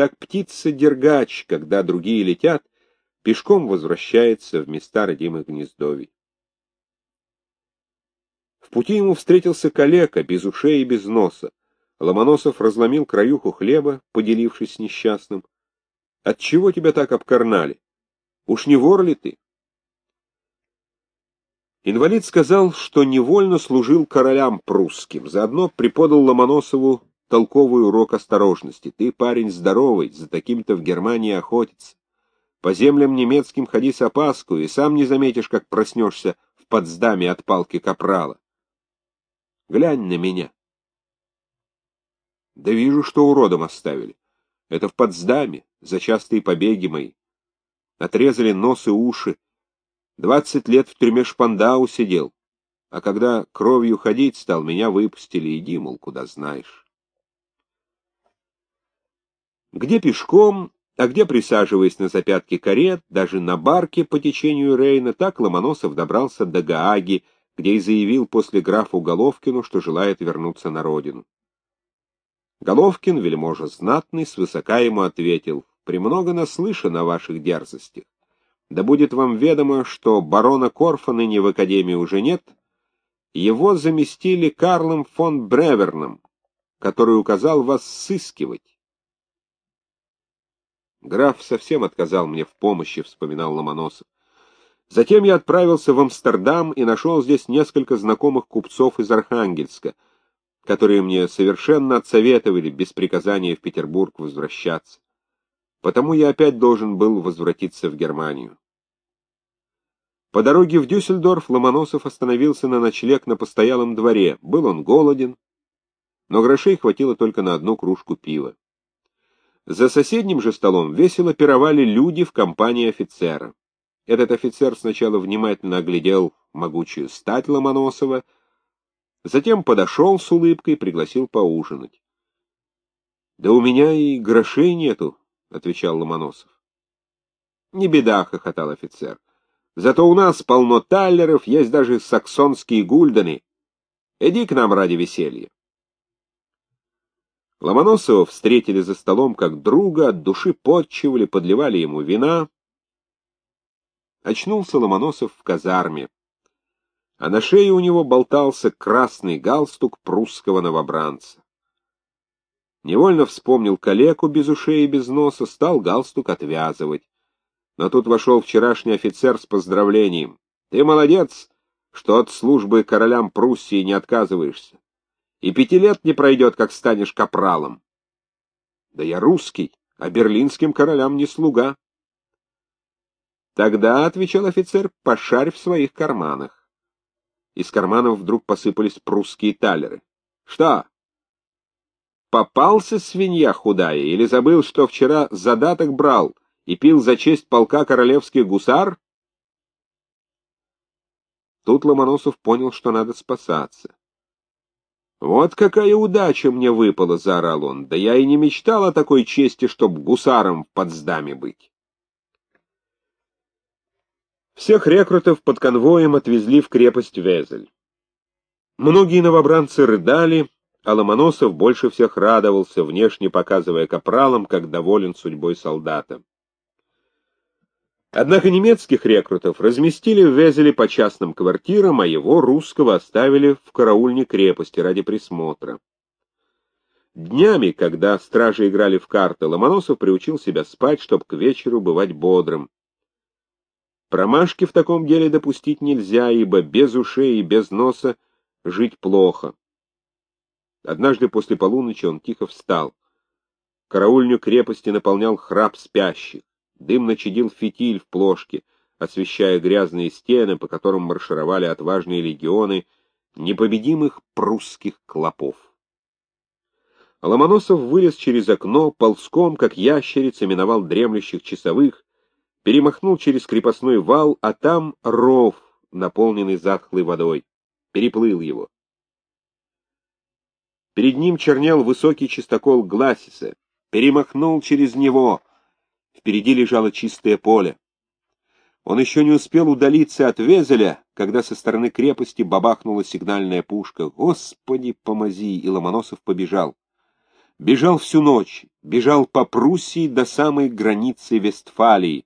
Так птица-дергач, когда другие летят, пешком возвращается в места родимых гнездовий. В пути ему встретился калека, без ушей и без носа. Ломоносов разломил краюху хлеба, поделившись с несчастным. — Отчего тебя так обкарнали? Уж не вор ли ты? Инвалид сказал, что невольно служил королям прусским, заодно преподал Ломоносову толковый урок осторожности. Ты, парень, здоровый, за таким-то в Германии охотиться. По землям немецким ходи с опаску, и сам не заметишь, как проснешься в подздаме от палки капрала. Глянь на меня. Да вижу, что уродом оставили. Это в Потсдаме, за частые побеги мои. Отрезали нос и уши. Двадцать лет в тюрьме Шпандау сидел. А когда кровью ходить стал, меня выпустили. Иди, мол, куда знаешь. Где пешком, а где, присаживаясь на запятки карет, даже на барке по течению Рейна, так Ломоносов добрался до Гааги, где и заявил после графу Головкину, что желает вернуться на родину. Головкин, вельможа знатный, свысока ему ответил, «Премного наслышан о ваших дерзостях. Да будет вам ведомо, что барона Корфа ныне в Академии уже нет, его заместили Карлом фон Бреверном, который указал вас сыскивать. Граф совсем отказал мне в помощи, — вспоминал Ломоносов. Затем я отправился в Амстердам и нашел здесь несколько знакомых купцов из Архангельска, которые мне совершенно отсоветовали без приказания в Петербург возвращаться. Потому я опять должен был возвратиться в Германию. По дороге в Дюссельдорф Ломоносов остановился на ночлег на постоялом дворе. Был он голоден, но грошей хватило только на одну кружку пива. За соседним же столом весело пировали люди в компании офицера. Этот офицер сначала внимательно оглядел могучую стать Ломоносова, затем подошел с улыбкой и пригласил поужинать. — Да у меня и грошей нету, — отвечал Ломоносов. — Не беда, — хохотал офицер. — Зато у нас полно таллеров, есть даже саксонские гульдены. Иди к нам ради веселья. Ломоносова встретили за столом как друга, от души подчивали, подливали ему вина, Очнулся Ломоносов в казарме, а на шее у него болтался красный галстук прусского новобранца. Невольно вспомнил калеку без ушей и без носа, стал галстук отвязывать. Но тут вошел вчерашний офицер с поздравлением. «Ты молодец, что от службы королям Пруссии не отказываешься. И пяти лет не пройдет, как станешь капралом». «Да я русский, а берлинским королям не слуга». Тогда, — отвечал офицер, — пошарь в своих карманах. Из карманов вдруг посыпались прусские талеры. Что? Попался свинья худая или забыл, что вчера задаток брал и пил за честь полка королевских гусар? Тут Ломоносов понял, что надо спасаться. «Вот какая удача мне выпала!» — заорал он. «Да я и не мечтал о такой чести, чтоб гусаром в Потсдаме быть!» Всех рекрутов под конвоем отвезли в крепость Везель. Многие новобранцы рыдали, а Ломоносов больше всех радовался, внешне показывая капралам, как доволен судьбой солдата. Однако немецких рекрутов разместили в Везеле по частным квартирам, а его, русского, оставили в караульне крепости ради присмотра. Днями, когда стражи играли в карты, Ломоносов приучил себя спать, чтобы к вечеру бывать бодрым. Промашки в таком деле допустить нельзя, ибо без ушей и без носа жить плохо. Однажды после полуночи он тихо встал. Караульню крепости наполнял храп спящих. Дым начадил фитиль в плошке, освещая грязные стены, по которым маршировали отважные легионы непобедимых прусских клопов. Ломоносов вылез через окно, ползком, как ящерица, миновал дремлющих часовых, перемахнул через крепостной вал, а там ров, наполненный затхлой водой. Переплыл его. Перед ним чернел высокий чистокол Гласиса. Перемахнул через него. Впереди лежало чистое поле. Он еще не успел удалиться от Везеля, когда со стороны крепости бабахнула сигнальная пушка. Господи, помози! И Ломоносов побежал. Бежал всю ночь, бежал по Пруссии до самой границы Вестфалии,